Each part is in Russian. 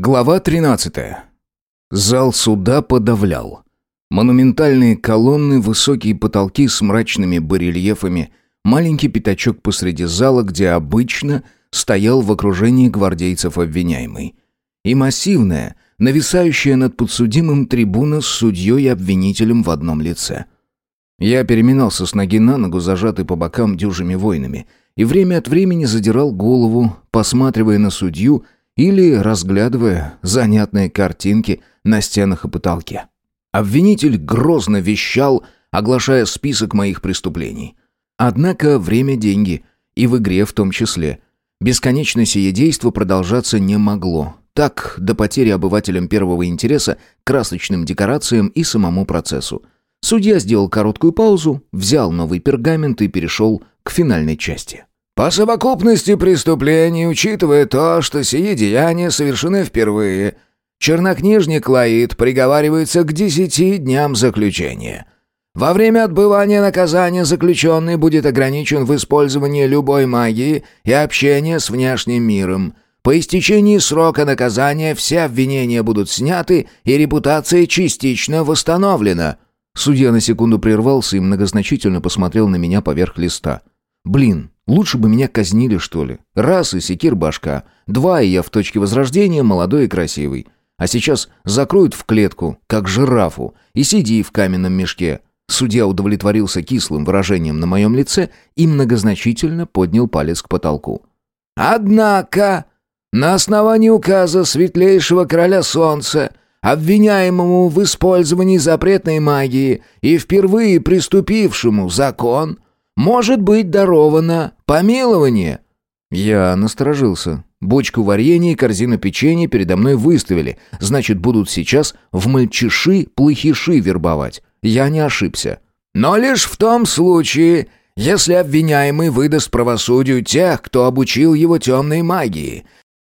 Глава 13. Зал суда подавлял. Монументальные колонны, высокие потолки с мрачными барельефами, маленький пятачок посреди зала, где обычно стоял в окружении гвардейцев обвиняемый. И массивная, нависающая над подсудимым трибуна с судьей и обвинителем в одном лице. Я переминался с ноги на ногу, зажатый по бокам дюжими воинами, и время от времени задирал голову, посматривая на судью — или разглядывая занятные картинки на стенах и потолке. Обвинитель грозно вещал, оглашая список моих преступлений. Однако время – деньги, и в игре в том числе. Бесконечно сие действо продолжаться не могло. Так, до потери обывателям первого интереса красочным декорациям и самому процессу. Судья сделал короткую паузу, взял новый пергамент и перешел к финальной части. По совокупности преступлений, учитывая то, что сие деяния совершены впервые, чернокнижник Лаид приговаривается к десяти дням заключения. Во время отбывания наказания заключенный будет ограничен в использовании любой магии и общения с внешним миром. По истечении срока наказания все обвинения будут сняты и репутация частично восстановлена. Судья на секунду прервался и многозначительно посмотрел на меня поверх листа. «Блин, Лучше бы меня казнили, что ли. Раз и секир башка. Два, и я в точке возрождения молодой и красивый. А сейчас закроют в клетку, как жирафу, и сиди в каменном мешке. Судья удовлетворился кислым выражением на моем лице и многозначительно поднял палец к потолку. «Однако, на основании указа светлейшего короля солнца, обвиняемому в использовании запретной магии и впервые приступившему закон, может быть даровано помилование». Я насторожился. Бочку варенья и корзину печенья передо мной выставили. Значит, будут сейчас в мальчиши-плохиши вербовать. Я не ошибся. «Но лишь в том случае, если обвиняемый выдаст правосудию тех, кто обучил его темной магии,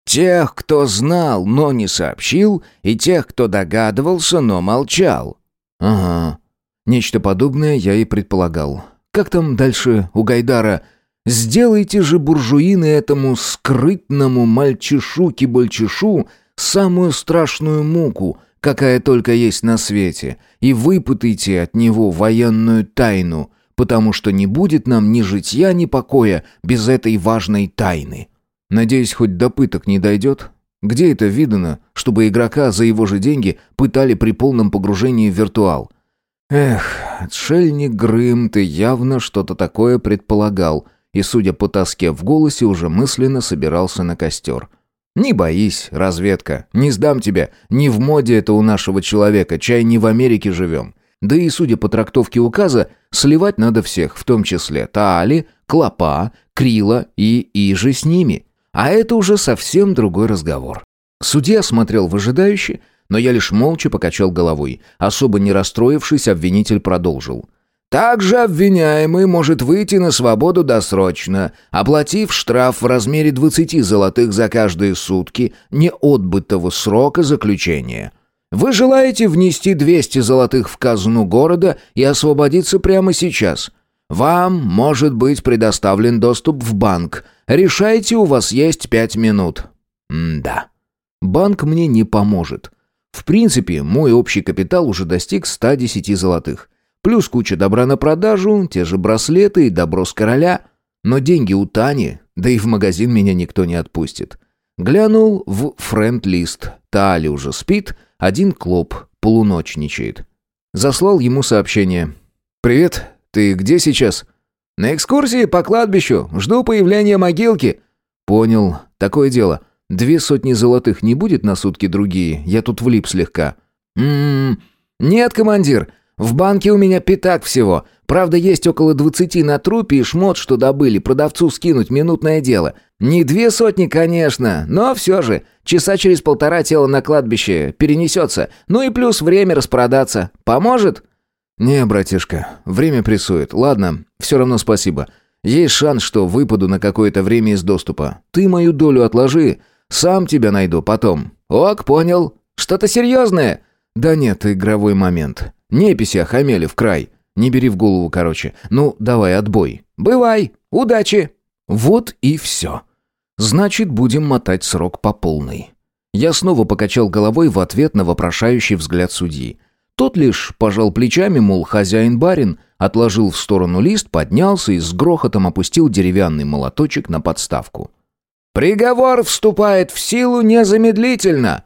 тех, кто знал, но не сообщил, и тех, кто догадывался, но молчал». «Ага. Нечто подобное я и предполагал. Как там дальше у Гайдара? «Сделайте же буржуины этому скрытному мальчишу-кибальчишу самую страшную муку, какая только есть на свете, и выпытайте от него военную тайну, потому что не будет нам ни житья, ни покоя без этой важной тайны». Надеюсь, хоть до пыток не дойдет? Где это видано, чтобы игрока за его же деньги пытали при полном погружении в виртуал? Эх, отшельник Грым, ты явно что-то такое предполагал, и, судя по тоске в голосе, уже мысленно собирался на костер. «Не боись, разведка, не сдам тебя, не в моде это у нашего человека, чай не в Америке живем». Да и, судя по трактовке указа, сливать надо всех, в том числе Таали, Клопа, Крила и Иже с ними. А это уже совсем другой разговор. Судья смотрел выжидающе, но я лишь молча покачал головой. Особо не расстроившись, обвинитель продолжил. Также обвиняемый может выйти на свободу досрочно, оплатив штраф в размере 20 золотых за каждые сутки неотбытого срока заключения. Вы желаете внести 200 золотых в казну города и освободиться прямо сейчас? Вам может быть предоставлен доступ в банк. Решайте, у вас есть 5 минут. М да. Банк мне не поможет. В принципе, мой общий капитал уже достиг 110 золотых. Плюс куча добра на продажу, те же браслеты и добро с короля. Но деньги у Тани, да и в магазин меня никто не отпустит. Глянул в френд-лист. Тали уже спит, один клоп полуночничает. Заслал ему сообщение. «Привет, ты где сейчас?» «На экскурсии по кладбищу. Жду появления могилки». «Понял. Такое дело. Две сотни золотых не будет на сутки другие? Я тут влип слегка». «М-м-м... Нет, командир. В банке у меня пятак всего. Правда, есть около двадцати на трупе и шмот, что добыли. Продавцу скинуть минутное дело. Не две сотни, конечно, но все же. Часа через полтора тело на кладбище перенесется. Ну и плюс время распродаться. Поможет?» «Не, братишка, время прессует. Ладно, все равно спасибо. Есть шанс, что выпаду на какое-то время из доступа. Ты мою долю отложи, сам тебя найду потом». «Ок, понял. Что-то серьезное?» «Да нет, игровой момент. Неписи охамели в край. Не бери в голову, короче. Ну, давай, отбой». «Бывай. Удачи». Вот и все. Значит, будем мотать срок по полной. Я снова покачал головой в ответ на вопрошающий взгляд судьи. Тот лишь пожал плечами, мол, хозяин-барин, отложил в сторону лист, поднялся и с грохотом опустил деревянный молоточек на подставку. «Приговор вступает в силу незамедлительно!»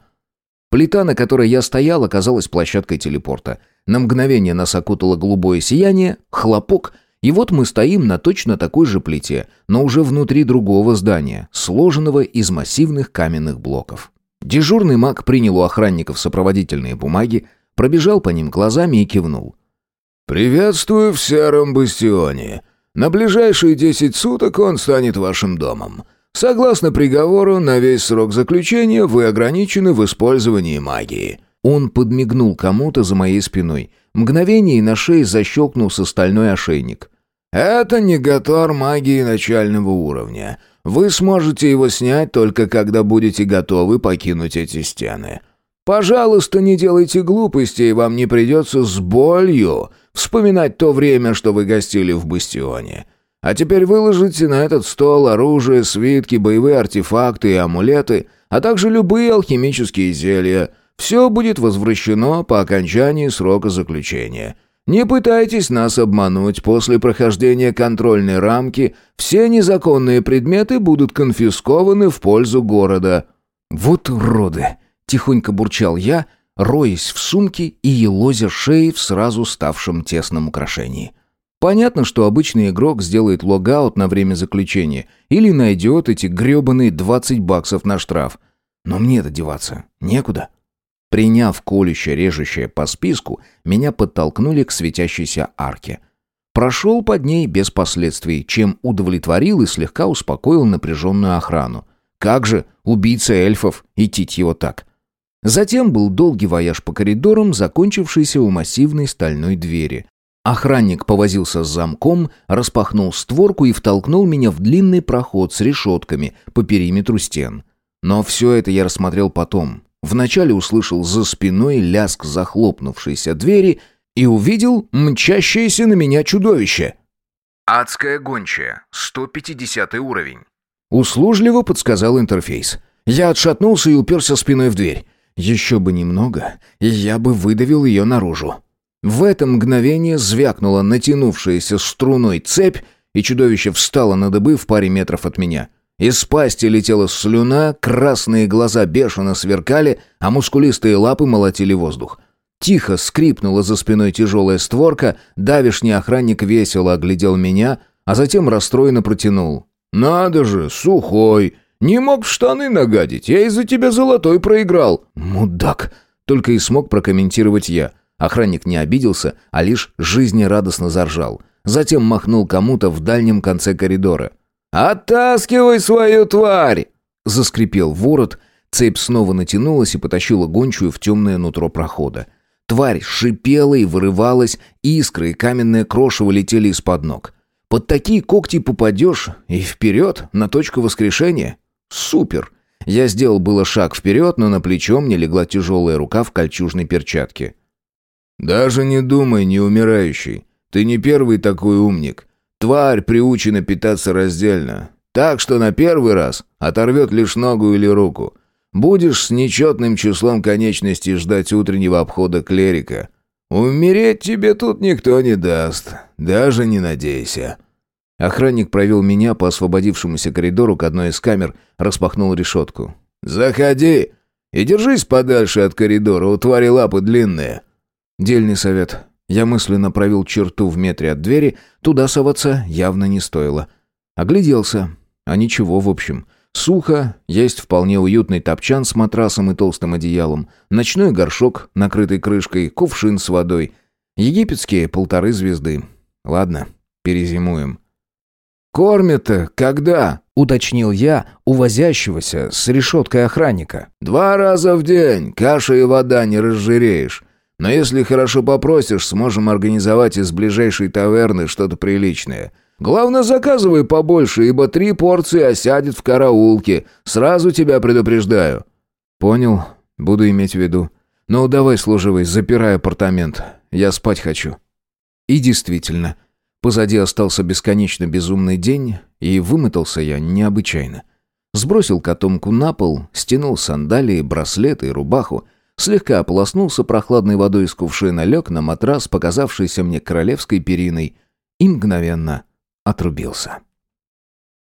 Плита, на которой я стоял, оказалась площадкой телепорта. На мгновение нас окутало голубое сияние, хлопок, и вот мы стоим на точно такой же плите, но уже внутри другого здания, сложенного из массивных каменных блоков. Дежурный маг принял у охранников сопроводительные бумаги, пробежал по ним глазами и кивнул. «Приветствую в Сером Бастионе. На ближайшие десять суток он станет вашим домом. Согласно приговору, на весь срок заключения вы ограничены в использовании магии». Он подмигнул кому-то за моей спиной. Мгновение на шее защелкнулся стальной ошейник. «Это негатор магии начального уровня. Вы сможете его снять только когда будете готовы покинуть эти стены. Пожалуйста, не делайте глупостей, вам не придется с болью вспоминать то время, что вы гостили в Бастионе. А теперь выложите на этот стол оружие, свитки, боевые артефакты и амулеты, а также любые алхимические зелья. Все будет возвращено по окончании срока заключения. Не пытайтесь нас обмануть. После прохождения контрольной рамки все незаконные предметы будут конфискованы в пользу города». «Вот уроды!» — тихонько бурчал я, роясь в сумке и елозя шеей в сразу ставшем тесном украшении. Понятно, что обычный игрок сделает logout на время заключения или найдет эти гребаные 20 баксов на штраф. Но мне-то деваться некуда. Приняв колюще режущее по списку, меня подтолкнули к светящейся арке. Прошел под ней без последствий, чем удовлетворил и слегка успокоил напряженную охрану. Как же убийца эльфов итить его так? Затем был долгий вояж по коридорам, закончившийся у массивной стальной двери. Охранник повозился с замком, распахнул створку и втолкнул меня в длинный проход с решетками по периметру стен. Но все это я рассмотрел потом. Вначале услышал за спиной лязг захлопнувшейся двери и увидел мчащееся на меня чудовище. «Адская гончая, 150 уровень». Услужливо подсказал интерфейс. Я отшатнулся и уперся спиной в дверь. Еще бы немного, и я бы выдавил ее наружу. В это мгновение звякнула натянувшаяся струной цепь, и чудовище встало на дыбы в паре метров от меня. Из пасти летела слюна, красные глаза бешено сверкали, а мускулистые лапы молотили воздух. Тихо скрипнула за спиной тяжелая створка, давишний охранник весело оглядел меня, а затем расстроенно протянул. «Надо же, сухой! Не мог в штаны нагадить, я из-за тебя золотой проиграл!» «Мудак!» — только и смог прокомментировать я. Охранник не обиделся, а лишь жизнерадостно заржал. Затем махнул кому-то в дальнем конце коридора. «Оттаскивай свою тварь!» Заскрипел ворот, цепь снова натянулась и потащила гончую в темное нутро прохода. Тварь шипела и вырывалась, искры и каменное крошево летели из-под ног. Под такие когти попадешь и вперед, на точку воскрешения. Супер! Я сделал было шаг вперед, но на плечо мне легла тяжелая рука в кольчужной перчатке. «Даже не думай, не умирающий. Ты не первый такой умник. Тварь приучена питаться раздельно. Так что на первый раз оторвет лишь ногу или руку. Будешь с нечетным числом конечностей ждать утреннего обхода клерика. Умереть тебе тут никто не даст. Даже не надейся». Охранник провел меня по освободившемуся коридору к одной из камер, распахнул решетку. «Заходи и держись подальше от коридора, у твари лапы длинные». Дельный совет. Я мысленно провел черту в метре от двери, туда соваться явно не стоило. Огляделся. А ничего, в общем. Сухо, есть вполне уютный топчан с матрасом и толстым одеялом, ночной горшок, накрытый крышкой, кувшин с водой. Египетские полторы звезды. Ладно, перезимуем. «Кормят-то когда?» — уточнил я у возящегося с решеткой охранника. «Два раза в день. Каша и вода не разжиреешь. Но если хорошо попросишь, сможем организовать из ближайшей таверны что-то приличное. Главное, заказывай побольше, ибо три порции осядет в караулке. Сразу тебя предупреждаю». «Понял. Буду иметь в виду. Ну, давай, служивый, запирай апартамент. Я спать хочу». И действительно, позади остался бесконечно безумный день, и вымотался я необычайно. Сбросил котомку на пол, стянул сандалии, браслеты и рубаху, слегка ополоснулся прохладной водой из кувшина, лег на матрас, показавшийся мне королевской периной, и мгновенно отрубился.